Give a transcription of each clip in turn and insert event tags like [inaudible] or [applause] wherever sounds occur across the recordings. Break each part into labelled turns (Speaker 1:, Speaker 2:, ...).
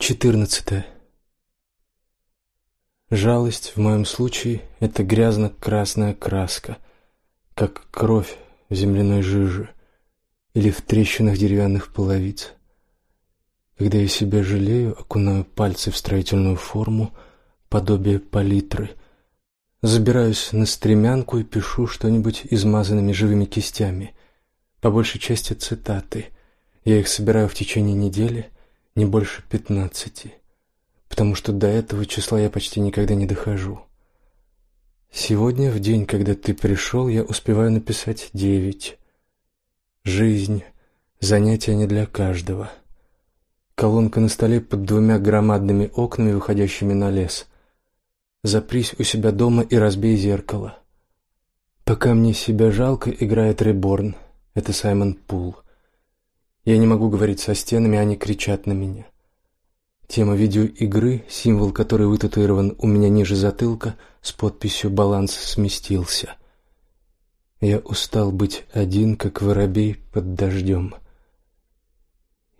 Speaker 1: Четырнадцатое. Жалость в моем случае — это грязно-красная краска, как кровь в земляной жиже или в трещинах деревянных половиц. Когда я себя жалею, окунаю пальцы в строительную форму, подобие палитры, забираюсь на стремянку и пишу что-нибудь измазанными живыми кистями, по большей части цитаты. Я их собираю в течение недели — не больше пятнадцати, потому что до этого числа я почти никогда не дохожу. Сегодня, в день, когда ты пришел, я успеваю написать девять. Жизнь — занятие не для каждого. Колонка на столе под двумя громадными окнами, выходящими на лес. Запрись у себя дома и разбей зеркало. Пока мне себя жалко, играет Реборн. Это Саймон Пул. Я не могу говорить со стенами, они кричат на меня. Тема видеоигры, символ который вытатуирован у меня ниже затылка, с подписью «Баланс сместился». Я устал быть один, как воробей под дождем.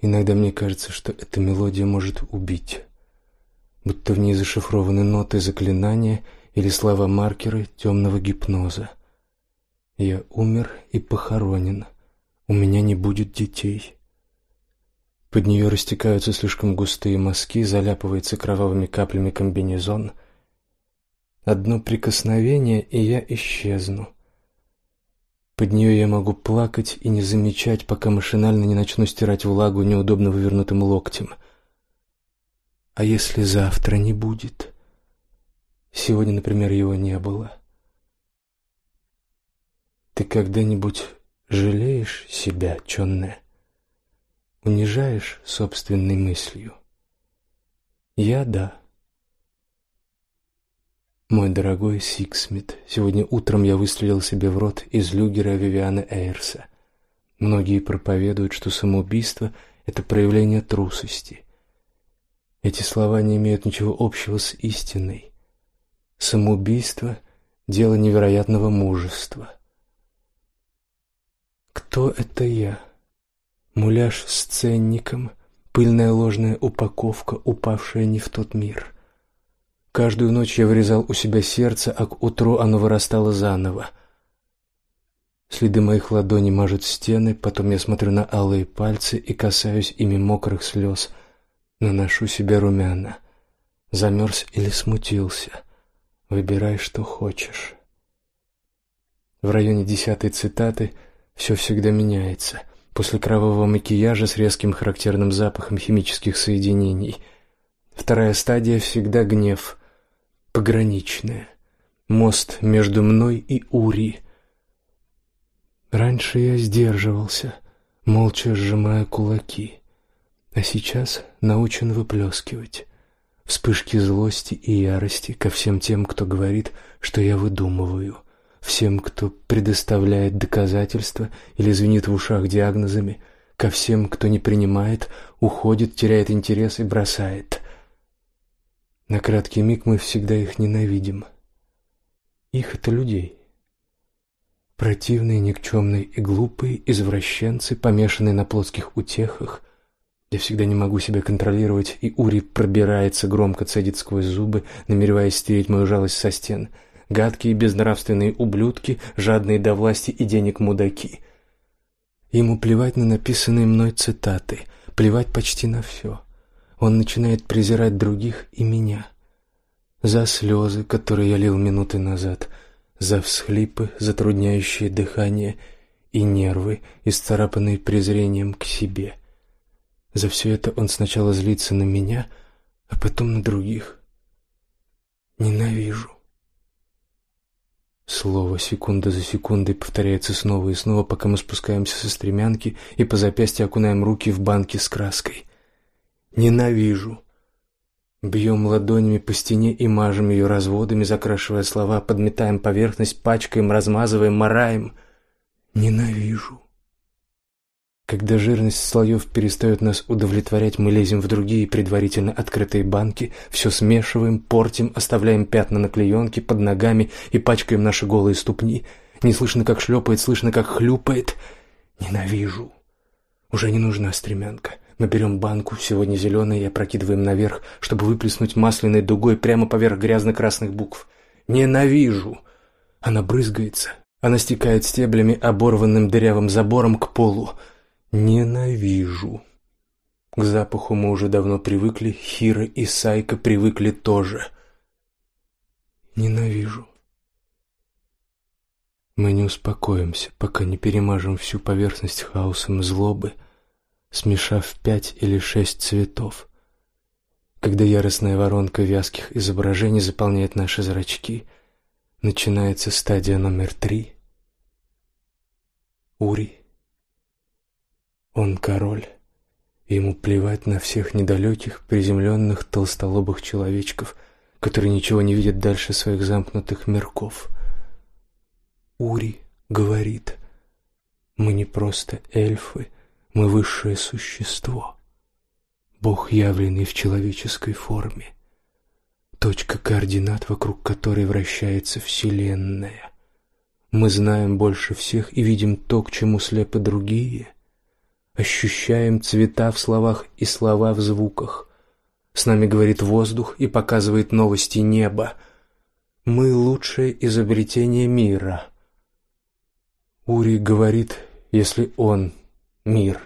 Speaker 1: Иногда мне кажется, что эта мелодия может убить, будто в ней зашифрованы ноты заклинания или слова-маркеры темного гипноза. Я умер и похоронен. У меня не будет детей. Под нее растекаются слишком густые мазки, заляпывается кровавыми каплями комбинезон. Одно прикосновение, и я исчезну. Под нее я могу плакать и не замечать, пока машинально не начну стирать влагу неудобно вывернутым локтем. А если завтра не будет? Сегодня, например, его не было. Ты когда-нибудь жалеешь себя, Чонне? Унижаешь собственной мыслью. Я да. Мой дорогой Сиксмит, сегодня утром я выстрелил себе в рот из люгера Вивиана Эйрса. Многие проповедуют, что самоубийство — это проявление трусости. Эти слова не имеют ничего общего с истиной. Самоубийство — дело невероятного мужества. Кто это я? Муляж с ценником, пыльная ложная упаковка, упавшая не в тот мир. Каждую ночь я вырезал у себя сердце, а к утру оно вырастало заново. Следы моих ладоней мажут стены, потом я смотрю на алые пальцы и касаюсь ими мокрых слез, наношу себе румяна. Замерз или смутился? Выбирай, что хочешь. В районе десятой цитаты все всегда меняется — после кровавого макияжа с резким характерным запахом химических соединений. Вторая стадия всегда гнев, пограничная, мост между мной и Ури. Раньше я сдерживался, молча сжимая кулаки, а сейчас научен выплескивать. Вспышки злости и ярости ко всем тем, кто говорит, что я выдумываю — всем, кто предоставляет доказательства или звенит в ушах диагнозами, ко всем, кто не принимает, уходит, теряет интерес и бросает. На краткий миг мы всегда их ненавидим. Их это людей. Противные, никчемные и глупые извращенцы, помешанные на плотских утехах. Я всегда не могу себя контролировать, и Ури пробирается, громко цедит сквозь зубы, намереваясь стереть мою жалость со стен — гадкие безнравственные ублюдки, жадные до власти и денег мудаки. Ему плевать на написанные мной цитаты, плевать почти на все. Он начинает презирать других и меня. За слезы, которые я лил минуты назад, за всхлипы, затрудняющие дыхание, и нервы, исцарапанные презрением к себе. За все это он сначала злится на меня, а потом на других. Ненавижу. Слово секунда за секундой повторяется снова и снова, пока мы спускаемся со стремянки и по запястью окунаем руки в банки с краской. Ненавижу. Бьем ладонями по стене и мажем ее разводами, закрашивая слова, подметаем поверхность, пачкаем, размазываем, мараем. Ненавижу. Когда жирность слоев перестает нас удовлетворять, мы лезем в другие предварительно открытые банки, все смешиваем, портим, оставляем пятна на клеенке под ногами и пачкаем наши голые ступни. Не слышно, как шлепает, слышно, как хлюпает. Ненавижу. Уже не нужна стремянка. Мы берем банку, сегодня зеленой, и опрокидываем наверх, чтобы выплеснуть масляной дугой прямо поверх грязно-красных букв. «Ненавижу!» Она брызгается. Она стекает стеблями, оборванным дырявым забором к полу. «Ненавижу!» К запаху мы уже давно привыкли, Хира и Сайка привыкли тоже. Ненавижу. Мы не успокоимся, пока не перемажем всю поверхность хаосом злобы, смешав пять или шесть цветов. Когда яростная воронка вязких изображений заполняет наши зрачки, начинается стадия номер три. Ури. Он король. Ему плевать на всех недалеких, приземленных, толстолобых человечков, которые ничего не видят дальше своих замкнутых мирков. Ури говорит, мы не просто эльфы, мы высшее существо. Бог, явленный в человеческой форме. Точка координат, вокруг которой вращается Вселенная. Мы знаем больше всех и видим то, к чему слепы другие — Ощущаем цвета в словах и слова в звуках. С нами говорит воздух и показывает новости неба. Мы лучшее изобретение мира. Ури говорит, если он, мир,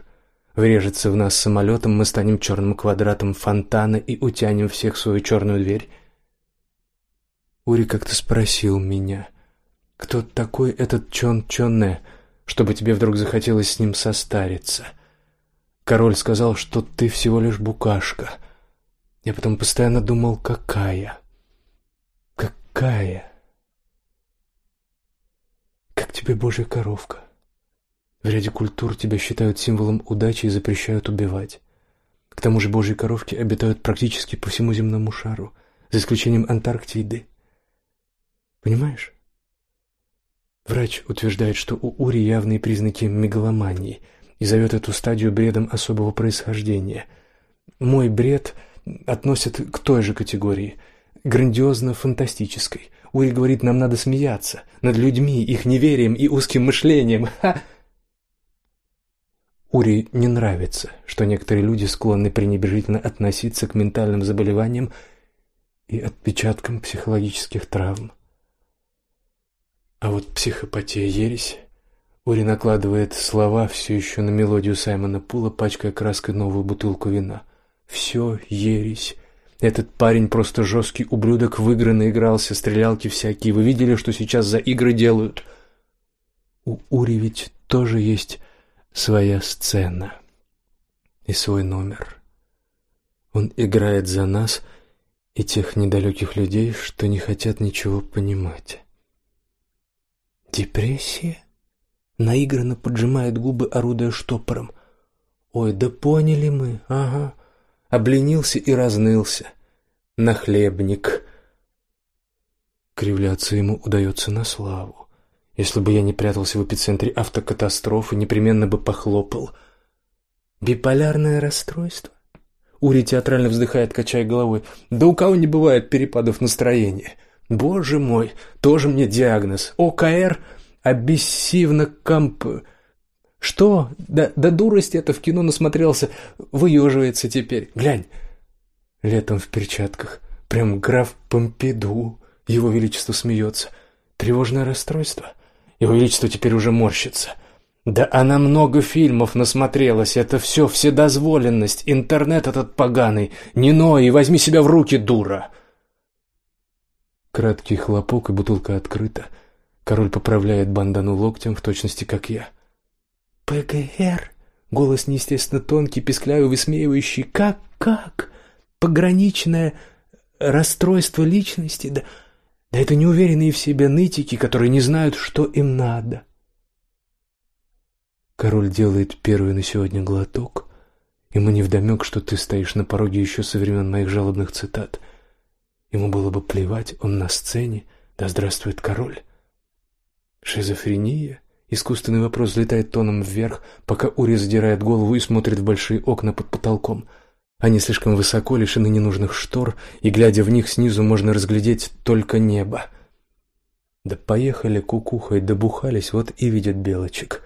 Speaker 1: врежется в нас самолетом, мы станем черным квадратом фонтана и утянем всех в свою черную дверь. Ури как-то спросил меня, кто такой этот Чон Чонне, чтобы тебе вдруг захотелось с ним состариться — Король сказал, что ты всего лишь букашка. Я потом постоянно думал, какая? Какая? Как тебе божья коровка? В ряде культур тебя считают символом удачи и запрещают убивать. К тому же божьи коровки обитают практически по всему земному шару, за исключением Антарктиды. Понимаешь? Врач утверждает, что у Ури явные признаки мегаломании – и зовет эту стадию бредом особого происхождения. Мой бред относят к той же категории, грандиозно-фантастической. Ури говорит, нам надо смеяться над людьми, их неверием и узким мышлением. Ха! Ури не нравится, что некоторые люди склонны пренебрежительно относиться к ментальным заболеваниям и отпечаткам психологических травм. А вот психопатия ересь Ори накладывает слова все еще на мелодию Саймона Пула, пачкая краской новую бутылку вина. «Все ересь. Этот парень просто жесткий ублюдок, выигранно игрался, стрелялки всякие. Вы видели, что сейчас за игры делают?» У Ури ведь тоже есть своя сцена и свой номер. Он играет за нас и тех недалеких людей, что не хотят ничего понимать. Депрессия? Наигранно поджимает губы, орудуя штопором. Ой, да поняли мы, ага. Обленился и разнылся. Нахлебник. Кривляться ему удается на славу. Если бы я не прятался в эпицентре автокатастрофы, непременно бы похлопал. Биполярное расстройство? Ури театрально вздыхает, качая головой. Да у кого не бывает перепадов настроения? Боже мой, тоже мне диагноз. ОКР обессивно комп... Что? Да, да дурость это в кино насмотрелся, выеживается теперь. Глянь. Летом в перчатках. Прям граф Помпиду. Его Величество смеется. Тревожное расстройство. Его Величество теперь уже морщится. Да она много фильмов насмотрелась. Это все вседозволенность. Интернет этот поганый. Не ной возьми себя в руки, дура. Краткий хлопок, и бутылка открыта. Король поправляет бандану локтем, в точности как я. «ПГР?» Голос неестественно тонкий, песклявый, высмеивающий. «Как? Как? Пограничное расстройство личности? Да, да это неуверенные в себе нытики, которые не знают, что им надо». Король делает первый на сегодня глоток. Ему невдомек, что ты стоишь на пороге еще со времен моих жалобных цитат. Ему было бы плевать, он на сцене, да здравствует король. Шизофрения? Искусственный вопрос взлетает тоном вверх, пока Ури задирает голову и смотрит в большие окна под потолком. Они слишком высоко, лишены ненужных штор, и, глядя в них снизу, можно разглядеть только небо. Да поехали кукухой, добухались, вот и видят белочек.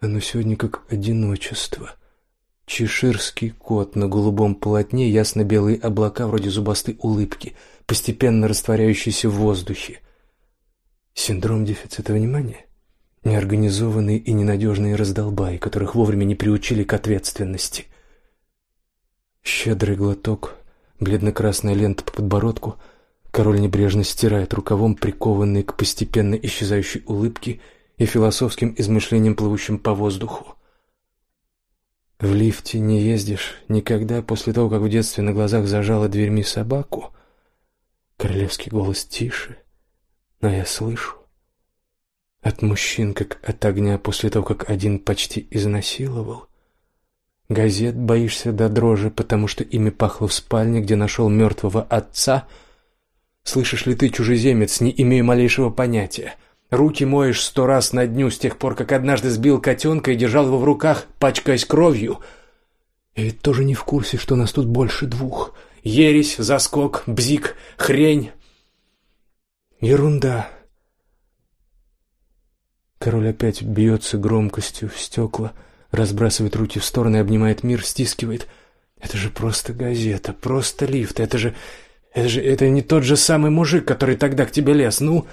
Speaker 1: Оно сегодня как одиночество. Чеширский кот на голубом полотне, ясно-белые облака вроде зубастой улыбки, постепенно растворяющиеся в воздухе. Синдром дефицита внимания? Неорганизованные и ненадежные раздолбаи, которых вовремя не приучили к ответственности. Щедрый глоток, бледно-красная лента по подбородку. Король небрежно стирает рукавом прикованные к постепенно исчезающей улыбке и философским измышлениям, плывущим по воздуху. В лифте не ездишь никогда после того, как в детстве на глазах зажала дверьми собаку. Королевский голос тише, но я слышу. От мужчин, как от огня, после того, как один почти изнасиловал. Газет боишься до дрожи, потому что ими пахло в спальне, где нашел мертвого отца. Слышишь ли ты, чужеземец, не имея малейшего понятия? Руки моешь сто раз на дню с тех пор, как однажды сбил котенка и держал его в руках, пачкаясь кровью. И ведь тоже не в курсе, что нас тут больше двух. Ересь, заскок, бзик, хрень. Ерунда. Король опять бьется громкостью в стекла, разбрасывает руки в стороны, обнимает мир, стискивает. Это же просто газета, просто лифт. Это же... Это же... Это не тот же самый мужик, который тогда к тебе лез. Ну...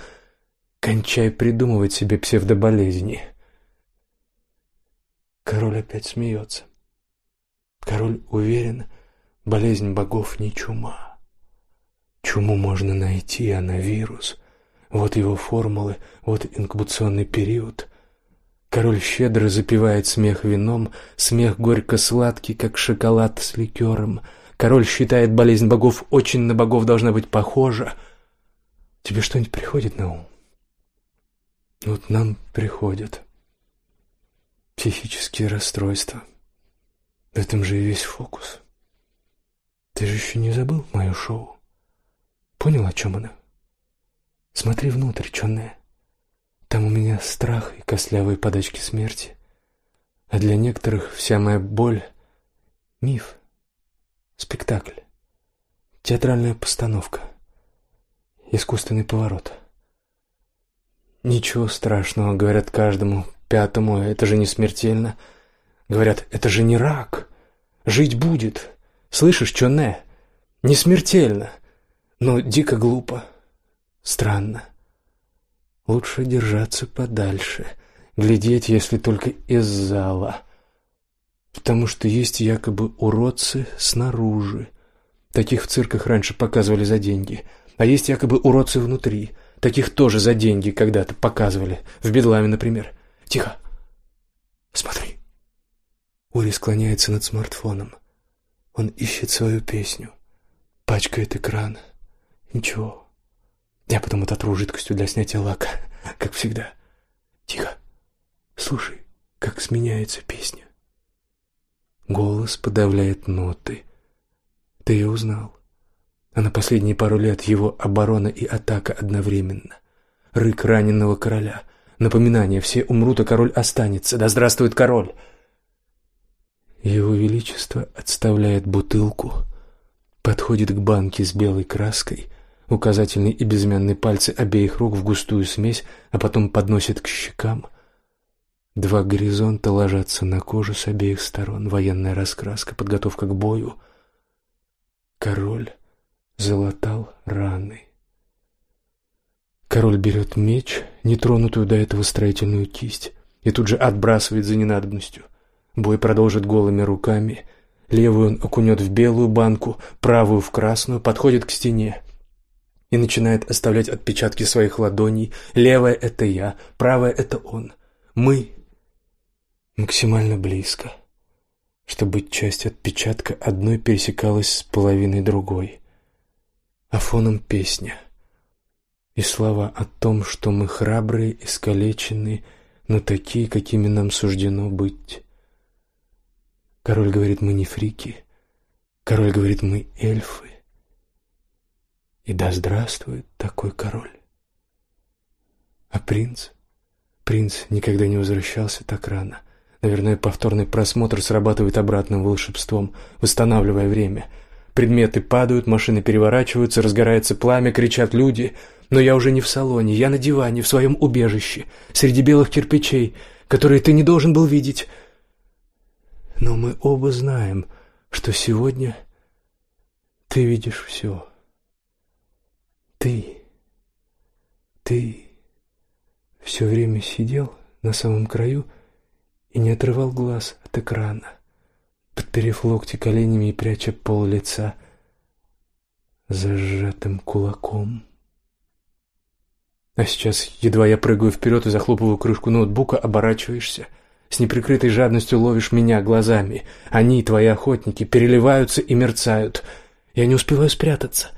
Speaker 1: Кончай придумывать себе псевдоболезни. Король опять смеется. Король уверен, болезнь богов не чума. Чуму можно найти, а на вирус. Вот его формулы, вот инкубационный период. Король щедро запивает смех вином, смех горько-сладкий, как шоколад с ликером. Король считает болезнь богов очень на богов должна быть похожа. Тебе что-нибудь приходит на ум? Вот нам приходят психические расстройства. В этом же и весь фокус. Ты же еще не забыл мое шоу? Понял, о чем оно? Смотри внутрь, чёрная. Там у меня страх и костлявые подачки смерти. А для некоторых вся моя боль — миф, спектакль, театральная постановка, искусственный поворот — Ничего страшного, говорят каждому пятому, это же не смертельно. Говорят, это же не рак. Жить будет. Слышишь, Чоне? Не смертельно, но дико глупо. Странно. Лучше держаться подальше, глядеть, если только из зала. Потому что есть якобы уродцы снаружи. Таких в цирках раньше показывали за деньги. А есть якобы уродцы внутри — Таких тоже за деньги когда-то показывали. В Бедламе, например. Тихо. Смотри. Ури склоняется над смартфоном. Он ищет свою песню. Пачкает экран. Ничего. Я потом ототру жидкостью для снятия лака, [laughs] как всегда. Тихо. Слушай, как сменяется песня. Голос подавляет ноты. Ты ее узнал а на последние пару лет его оборона и атака одновременно. Рык раненого короля. Напоминание, все умрут, а король останется. Да здравствует король! Его Величество отставляет бутылку, подходит к банке с белой краской, указательный и безымянный пальцы обеих рук в густую смесь, а потом подносит к щекам. Два горизонта ложатся на кожу с обеих сторон, военная раскраска, подготовка к бою. Король залатал раны. Король берет меч, нетронутую до этого строительную кисть, и тут же отбрасывает за ненадобностью. Бой продолжит голыми руками. Левую он окунет в белую банку, правую в красную, подходит к стене и начинает оставлять отпечатки своих ладоней. Левая — это я, правая — это он. Мы максимально близко, чтобы часть отпечатка одной пересекалась с половиной другой а фоном песня. И слова о том, что мы храбрые, искалеченные, но такие, какими нам суждено быть. Король говорит, мы не фрики. Король говорит, мы эльфы. И да здравствует такой король. А принц? Принц никогда не возвращался так рано. Наверное, повторный просмотр срабатывает обратным волшебством, восстанавливая время — Предметы падают, машины переворачиваются, разгорается пламя, кричат люди. Но я уже не в салоне, я на диване, в своем убежище, среди белых кирпичей, которые ты не должен был видеть. Но мы оба знаем, что сегодня ты видишь все. Ты, ты все время сидел на самом краю и не отрывал глаз от экрана, подперев локти коленями и пряча пол лица зажатым кулаком. А сейчас, едва я прыгаю вперед и захлопываю крышку ноутбука, оборачиваешься. С неприкрытой жадностью ловишь меня глазами. Они, твои охотники, переливаются и мерцают. Я не успеваю спрятаться.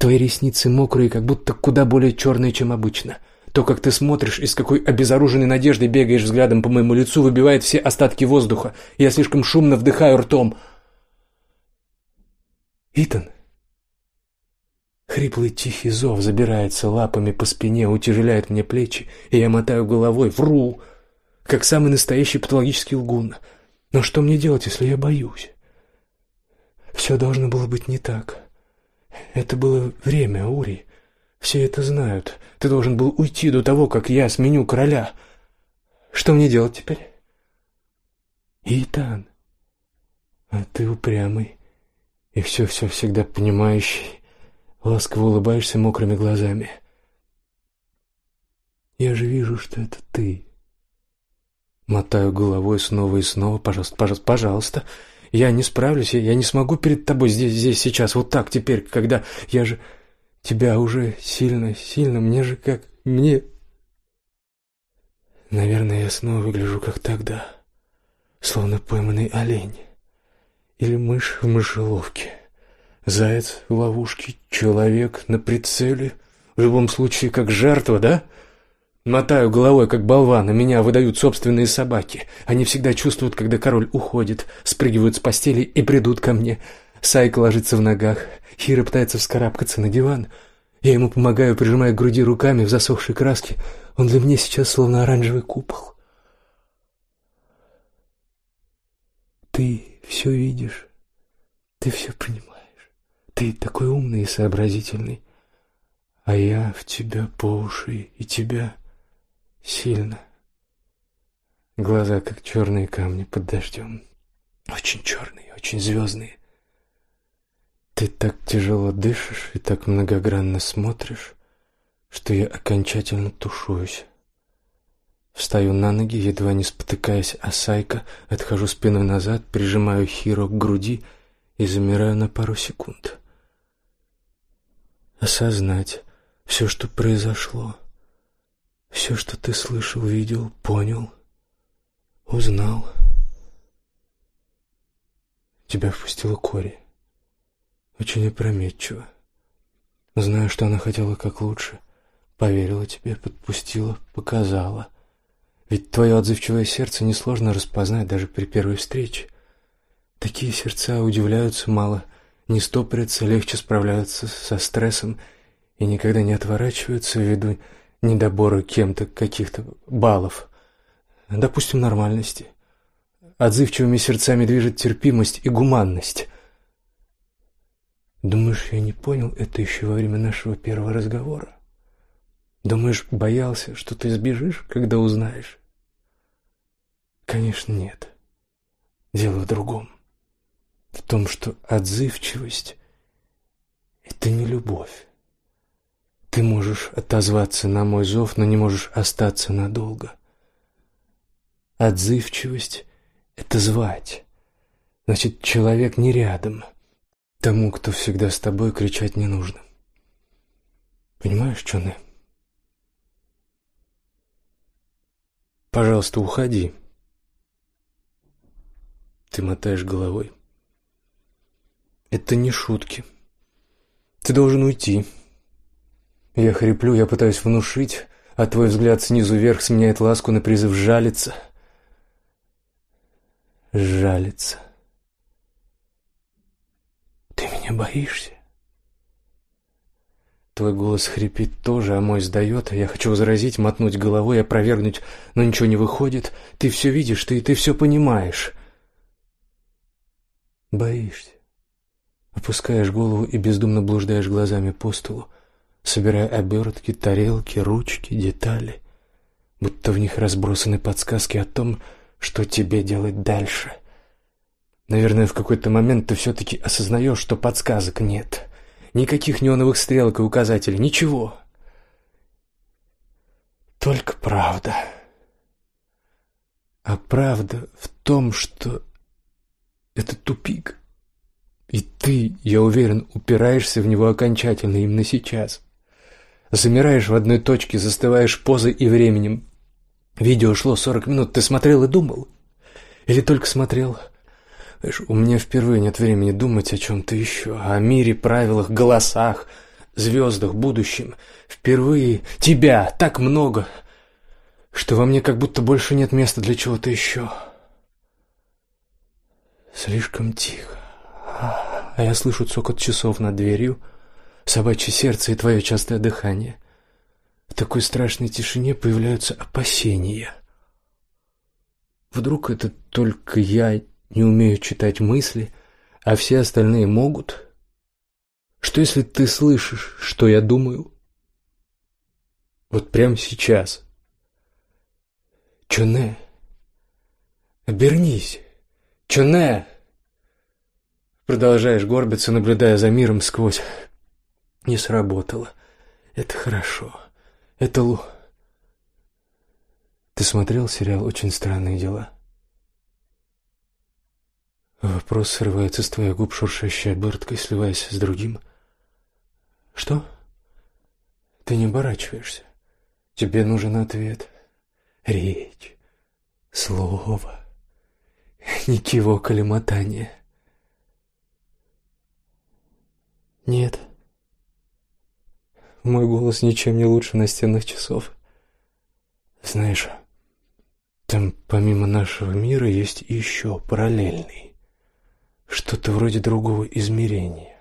Speaker 1: Твои ресницы мокрые, как будто куда более черные, чем обычно. То, как ты смотришь и с какой обезоруженной надеждой бегаешь взглядом по моему лицу, выбивает все остатки воздуха. Я слишком шумно вдыхаю ртом. Итан. Хриплый тихий зов забирается лапами по спине, утяжеляет мне плечи, и я мотаю головой, вру, как самый настоящий патологический лгун. Но что мне делать, если я боюсь? Все должно было быть не так. Это было время, Ури. Все это знают. Ты должен был уйти до того, как я сменю короля. Что мне делать теперь? Итан, а ты упрямый и все-все всегда понимающий. Ласково улыбаешься мокрыми глазами. Я же вижу, что это ты. Мотаю головой снова и снова. Пожалуйста, пожалуйста, пожалуйста. Я не справлюсь, я не смогу перед тобой здесь, здесь, сейчас, вот так теперь, когда я же тебя уже сильно, сильно, мне же как, мне... Наверное, я снова выгляжу как тогда, словно пойманный олень или мышь в мышеловке. Заяц в ловушке, человек на прицеле. В любом случае, как жертва, да? Мотаю головой, как болван, а меня выдают собственные собаки. Они всегда чувствуют, когда король уходит, спрыгивают с постели и придут ко мне. Сайка ложится в ногах, Хира пытается вскарабкаться на диван. Я ему помогаю, прижимая к груди руками в засохшей краске. Он для меня сейчас словно оранжевый купол. Ты все видишь, ты все понимаешь. Ты такой умный и сообразительный, а я в тебя по уши и тебя сильно. Глаза как черные камни под дождем, очень черные, очень звездные. Ты так тяжело дышишь и так многогранно смотришь, что я окончательно тушуюсь. Встаю на ноги, едва не спотыкаясь о сайка, отхожу спиной назад, прижимаю Хиро к груди и замираю на пару секунд осознать все, что произошло, все, что ты слышал, видел, понял, узнал. Тебя впустила Кори. Очень опрометчиво. Знаю, что она хотела как лучше. Поверила тебе, подпустила, показала. Ведь твое отзывчивое сердце несложно распознать даже при первой встрече. Такие сердца удивляются мало не стопорятся, легче справляются со стрессом и никогда не отворачиваются ввиду недобора кем-то каких-то баллов, допустим, нормальности. Отзывчивыми сердцами движет терпимость и гуманность. Думаешь, я не понял это еще во время нашего первого разговора? Думаешь, боялся, что ты сбежишь, когда узнаешь? Конечно, нет. Дело в другом в том, что отзывчивость — это не любовь. Ты можешь отозваться на мой зов, но не можешь остаться надолго. Отзывчивость — это звать. Значит, человек не рядом. Тому, кто всегда с тобой, кричать не нужно. Понимаешь, Чоне? Пожалуйста, уходи. Ты мотаешь головой. Это не шутки. Ты должен уйти. Я хриплю, я пытаюсь внушить, а твой взгляд снизу вверх сменяет ласку на призыв жалиться. Жалиться. Ты меня боишься? Твой голос хрипит тоже, а мой сдает. Я хочу возразить, мотнуть головой, опровергнуть, но ничего не выходит. Ты все видишь, ты, ты все понимаешь. Боишься. Опускаешь голову и бездумно блуждаешь глазами по столу, собирая обертки, тарелки, ручки, детали, будто в них разбросаны подсказки о том, что тебе делать дальше. Наверное, в какой-то момент ты все-таки осознаешь, что подсказок нет. Никаких неоновых стрелок и указателей, ничего. Только правда. А правда в том, что это тупик. И ты, я уверен, упираешься в него окончательно именно сейчас. Замираешь в одной точке, застываешь позой и временем. Видео шло сорок минут, ты смотрел и думал? Или только смотрел? Знаешь, у меня впервые нет времени думать о чем-то еще, о мире, правилах, голосах, звездах, будущем. Впервые тебя так много, что во мне как будто больше нет места для чего-то еще. Слишком тихо. А я слышу цокот часов над дверью, собачье сердце и твое частое дыхание. В такой страшной тишине появляются опасения. Вдруг это только я не умею читать мысли, а все остальные могут? Что если ты слышишь, что я думаю? Вот прямо сейчас. Чуне, обернись. Чуне. Продолжаешь горбиться, наблюдая за миром сквозь. Не сработало. Это хорошо. Это лу... Ты смотрел сериал «Очень странные дела»? Вопрос срывается с твоих губ шуршащей оберткой, сливаясь с другим. Что? Ты не оборачиваешься. Тебе нужен ответ. Речь. Слово. Ничего колемотания. Нет. Мой голос ничем не лучше настенных часов. Знаешь, там помимо нашего мира есть еще параллельный. Что-то вроде другого измерения.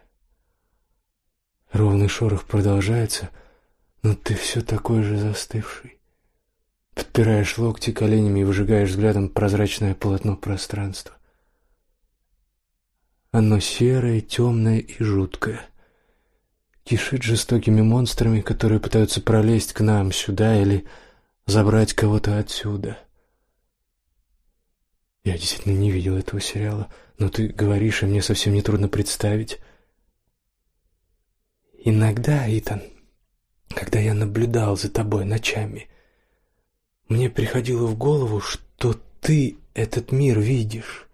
Speaker 1: Ровный шорох продолжается, но ты все такой же застывший. Подпираешь локти коленями и выжигаешь взглядом прозрачное полотно пространства. Оно серое, темное и жуткое. Кишит жестокими монстрами, которые пытаются пролезть к нам сюда или забрать кого-то отсюда. Я действительно не видел этого сериала, но ты говоришь, и мне совсем не трудно представить. Иногда, Итан, когда я наблюдал за тобой ночами, мне приходило в голову, что ты этот мир видишь.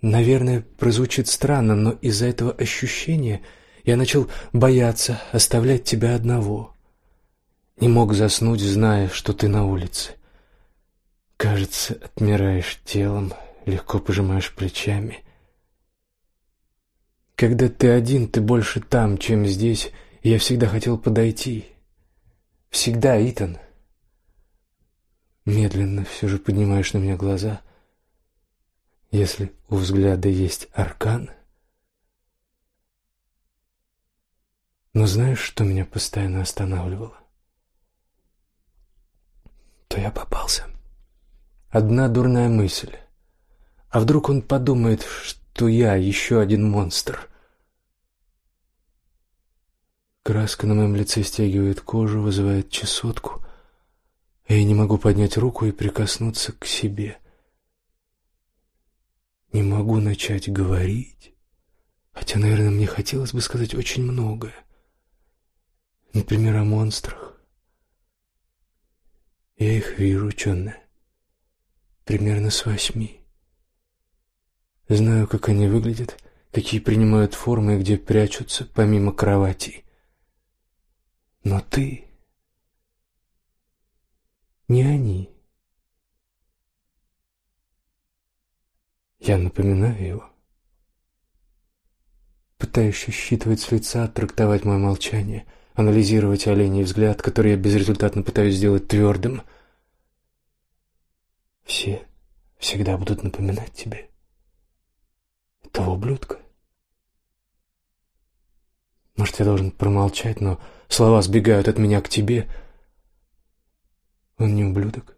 Speaker 1: Наверное, прозвучит странно, но из-за этого ощущения я начал бояться оставлять тебя одного. Не мог заснуть, зная, что ты на улице. Кажется, отмираешь телом, легко пожимаешь плечами. Когда ты один, ты больше там, чем здесь. я всегда хотел подойти. Всегда, Итан. Медленно все же поднимаешь на меня глаза. Если у взгляда есть аркан. Но знаешь, что меня постоянно останавливало? То я попался. Одна дурная мысль. А вдруг он подумает, что я еще один монстр? Краска на моем лице стягивает кожу, вызывает чесотку. А я не могу поднять руку и прикоснуться к себе. Не могу начать говорить. Хотя, наверное, мне хотелось бы сказать очень многое. Например, о монстрах. Я их вижу, ученая примерно с восьми. Знаю, как они выглядят, какие принимают формы и где прячутся помимо кровати. Но ты не они. Я напоминаю его. Пытаюсь считывать с лица, трактовать мое молчание, анализировать оленей взгляд, который я безрезультатно пытаюсь сделать твердым — все всегда будут напоминать тебе этого ублюдка. Может, я должен промолчать, но слова сбегают от меня к тебе. Он не ублюдок.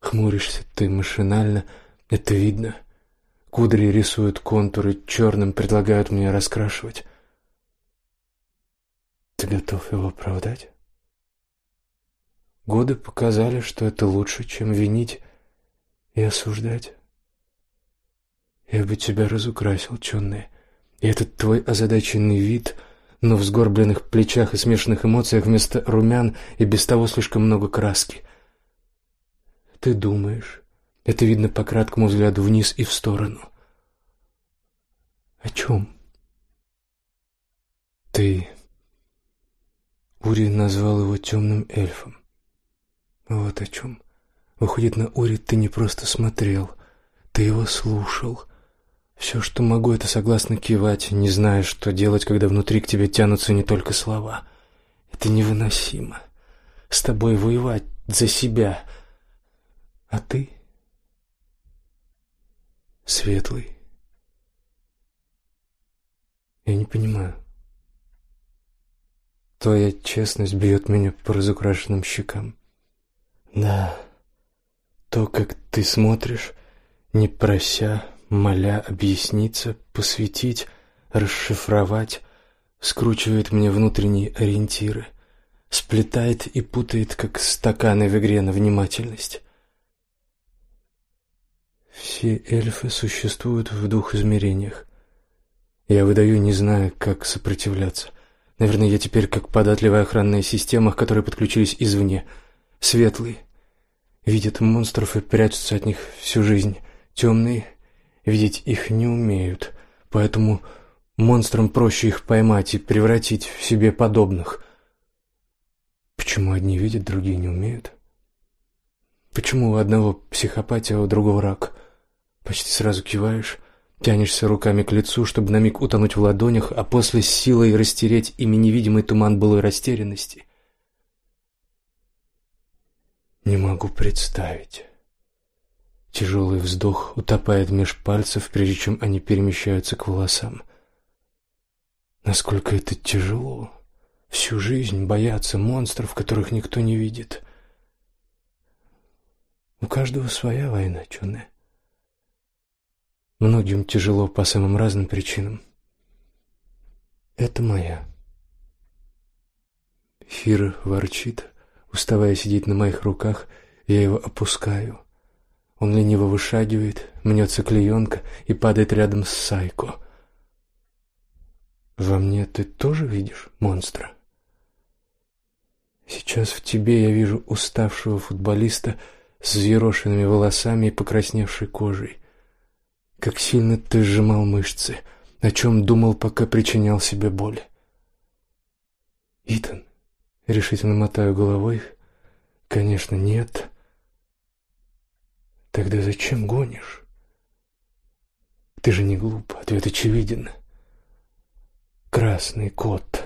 Speaker 1: Хмуришься ты машинально, это видно. Кудри рисуют контуры черным, предлагают мне раскрашивать. Ты готов его оправдать? Годы показали, что это лучше, чем винить и осуждать. Я бы тебя разукрасил, чёрная. И этот твой озадаченный вид, но в сгорбленных плечах и смешанных эмоциях вместо румян и без того слишком много краски. Ты думаешь, это видно по краткому взгляду вниз и в сторону. О чем? Ты... Ури назвал его темным эльфом. Вот о чем. Выходит, на Ури ты не просто смотрел, ты его слушал. Все, что могу, это согласно кивать, не зная, что делать, когда внутри к тебе тянутся не только слова. Это невыносимо. С тобой воевать за себя. А ты? Светлый. Я не понимаю. Твоя честность бьет меня по разукрашенным щекам. Да, то, как ты смотришь, не прося, моля объясниться, посвятить, расшифровать, скручивает мне внутренние ориентиры, сплетает и путает, как стаканы в игре на внимательность. Все эльфы существуют в двух измерениях. Я выдаю, не зная, как сопротивляться. Наверное, я теперь как податливая охранная система, к которой подключились извне. Светлый. Видят монстров и прячутся от них всю жизнь. Темные. Видеть их не умеют. Поэтому монстрам проще их поймать и превратить в себе подобных. Почему одни видят, другие не умеют? Почему у одного психопатия, а у другого рак? Почти сразу киваешь. Тянешься руками к лицу, чтобы на миг утонуть в ладонях, а после силой растереть ими невидимый туман былой растерянности. Не могу представить. Тяжелый вздох утопает меж пальцев, прежде чем они перемещаются к волосам. Насколько это тяжело. Всю жизнь бояться монстров, которых никто не видит. У каждого своя война, чуне. Многим тяжело по самым разным причинам. Это моя. Фир ворчит, уставая сидеть на моих руках, я его опускаю. Он лениво вышагивает, мнется клеенка и падает рядом с Сайко. Во мне ты тоже видишь монстра? Сейчас в тебе я вижу уставшего футболиста с взъерошенными волосами и покрасневшей кожей. Как сильно ты сжимал мышцы, о чем думал, пока причинял себе боль. Итан, решительно мотаю головой. Конечно, нет. Тогда зачем гонишь? Ты же не глуп, ответ очевиден. Красный кот.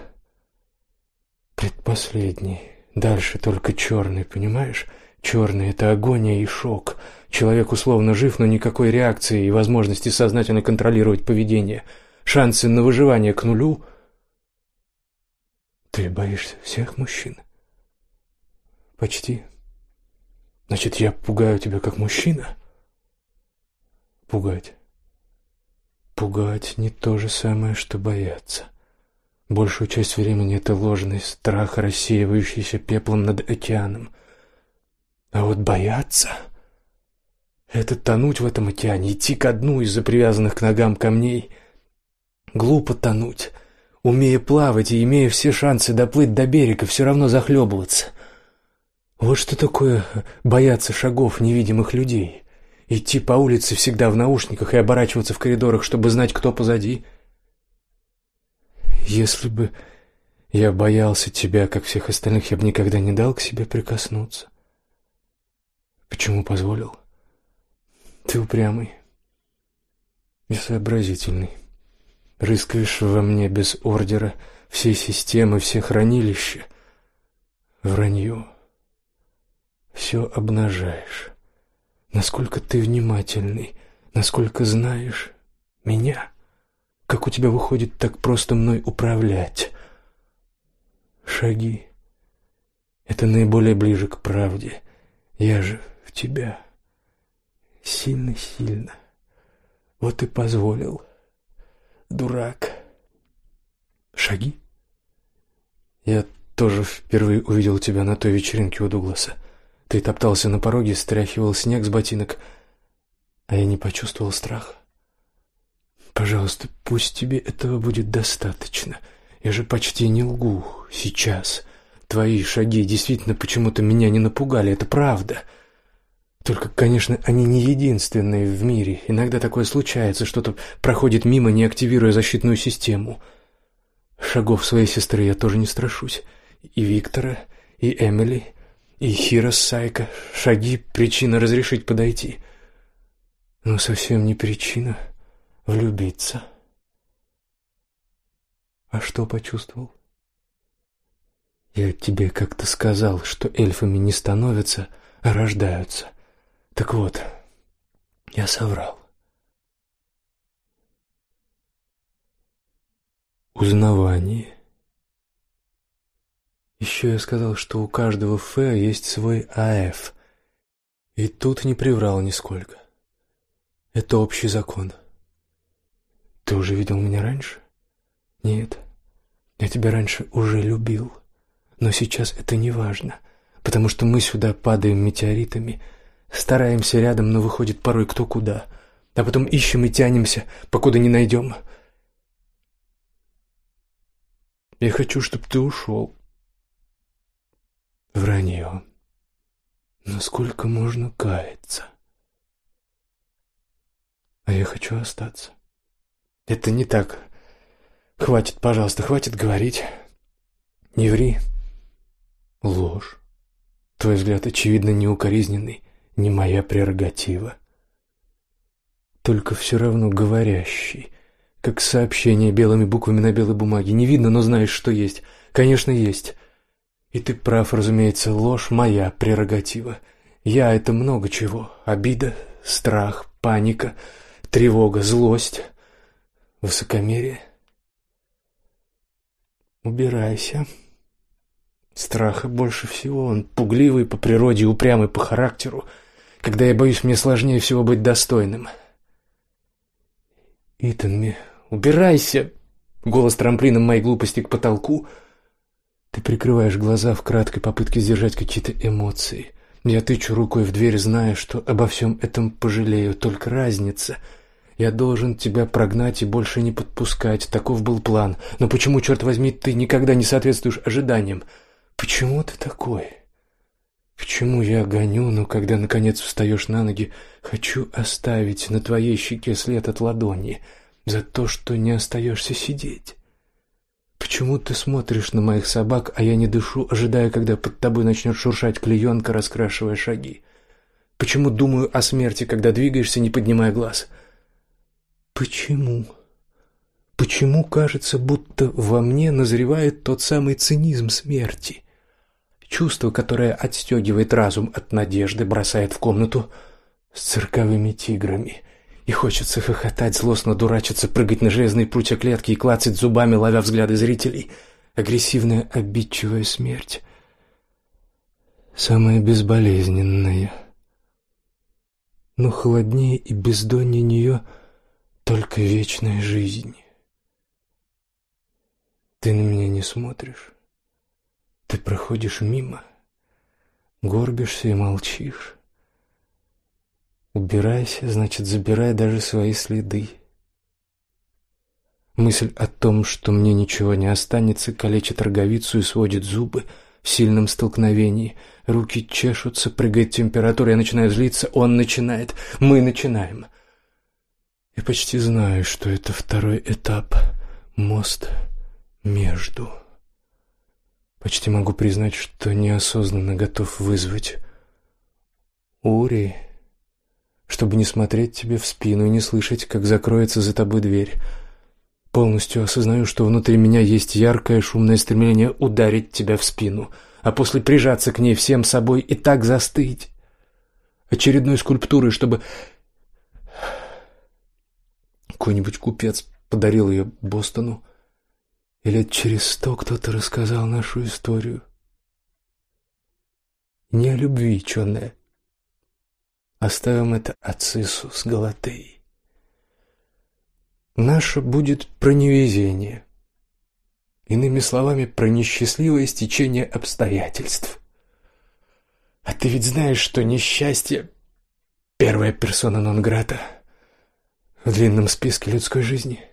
Speaker 1: Предпоследний. Дальше только черный, понимаешь? Черный — это агония и шок. Человек условно жив, но никакой реакции и возможности сознательно контролировать поведение. Шансы на выживание к нулю. Ты боишься всех мужчин? Почти. Значит, я пугаю тебя как мужчина? Пугать. Пугать не то же самое, что бояться. Большую часть времени это ложный страх, рассеивающийся пеплом над океаном — а вот бояться — это тонуть в этом океане, идти ко дну из-за привязанных к ногам камней. Глупо тонуть, умея плавать и имея все шансы доплыть до берега, все равно захлебываться. Вот что такое бояться шагов невидимых людей. Идти по улице всегда в наушниках и оборачиваться в коридорах, чтобы знать, кто позади. Если бы я боялся тебя, как всех остальных, я бы никогда не дал к себе прикоснуться. Почему позволил? Ты упрямый и сообразительный. Рыскаешь во мне без ордера все системы, все хранилища. Вранье. Все обнажаешь. Насколько ты внимательный, насколько знаешь меня. Как у тебя выходит так просто мной управлять? Шаги. Это наиболее ближе к правде. Я же тебя. Сильно-сильно. Вот и позволил. Дурак. Шаги? Я тоже впервые увидел тебя на той вечеринке у Дугласа. Ты топтался на пороге, стряхивал снег с ботинок, а я не почувствовал страха. Пожалуйста, пусть тебе этого будет достаточно. Я же почти не лгу сейчас. Твои шаги действительно почему-то меня не напугали, это правда. Только, конечно, они не единственные в мире. Иногда такое случается, что-то проходит мимо, не активируя защитную систему. Шагов своей сестры я тоже не страшусь. И Виктора, и Эмили, и Хира Сайка. Шаги — причина разрешить подойти. Но совсем не причина влюбиться. А что почувствовал? Я тебе как-то сказал, что эльфами не становятся, а рождаются. Так вот, я соврал. Узнавание. Еще я сказал, что у каждого Ф есть свой АФ. И тут не приврал нисколько. Это общий закон. Ты уже видел меня раньше? Нет. Я тебя раньше уже любил. Но сейчас это не важно, потому что мы сюда падаем метеоритами, стараемся рядом, но выходит порой кто куда, а потом ищем и тянемся, покуда не найдем. Я хочу, чтобы ты ушел. Вранье. Насколько можно каяться? А я хочу остаться. Это не так. Хватит, пожалуйста, хватит говорить. Не ври. Ложь. Твой взгляд, очевидно, неукоризненный, не моя прерогатива. Только все равно говорящий, как сообщение белыми буквами на белой бумаге. Не видно, но знаешь, что есть. Конечно, есть. И ты прав, разумеется, ложь — моя прерогатива. Я — это много чего. Обида, страх, паника, тревога, злость, высокомерие. Убирайся. Страха больше всего. Он пугливый по природе, упрямый по характеру. Когда я боюсь, мне сложнее всего быть достойным. Итан, убирайся! Голос трамплином моей глупости к потолку — ты прикрываешь глаза в краткой попытке сдержать какие-то эмоции. Я тычу рукой в дверь, зная, что обо всем этом пожалею. Только разница. Я должен тебя прогнать и больше не подпускать. Таков был план. Но почему, черт возьми, ты никогда не соответствуешь ожиданиям? Почему ты такой? Почему я гоню, но когда наконец встаешь на ноги, хочу оставить на твоей щеке след от ладони за то, что не остаешься сидеть? Почему ты смотришь на моих собак, а я не дышу, ожидая, когда под тобой начнет шуршать клеенка, раскрашивая шаги? Почему думаю о смерти, когда двигаешься, не поднимая глаз? Почему? Почему кажется, будто во мне назревает тот самый цинизм смерти? Чувство, которое отстегивает разум от надежды, бросает в комнату с цирковыми тиграми — и хочется хохотать, злостно дурачиться, прыгать на железные прутья клетки и клацать зубами, ловя взгляды зрителей. Агрессивная, обидчивая смерть. Самая безболезненная. Но холоднее и бездоннее нее только вечная жизнь. Ты на меня не смотришь. Ты проходишь мимо, горбишься и молчишь. Убирайся, значит, забирай даже свои следы. Мысль о том, что мне ничего не останется, калечит роговицу и сводит зубы в сильном столкновении. Руки чешутся, прыгает температура, я начинаю злиться, он начинает, мы начинаем. Я почти знаю, что это второй этап, мост между. Почти могу признать, что неосознанно готов вызвать Ури чтобы не смотреть тебе в спину и не слышать, как закроется за тобой дверь. Полностью осознаю, что внутри меня есть яркое шумное стремление ударить тебя в спину, а после прижаться к ней всем собой и так застыть. Очередной скульптурой, чтобы какой-нибудь купец подарил ее Бостону, и лет через сто кто-то рассказал нашу историю. Не о любви, чёрная. Оставим это Ацису с Галатеей. Наше будет про невезение. Иными словами, про несчастливое стечение обстоятельств. А ты ведь знаешь, что несчастье — первая персона нон-грата. в длинном списке людской жизни.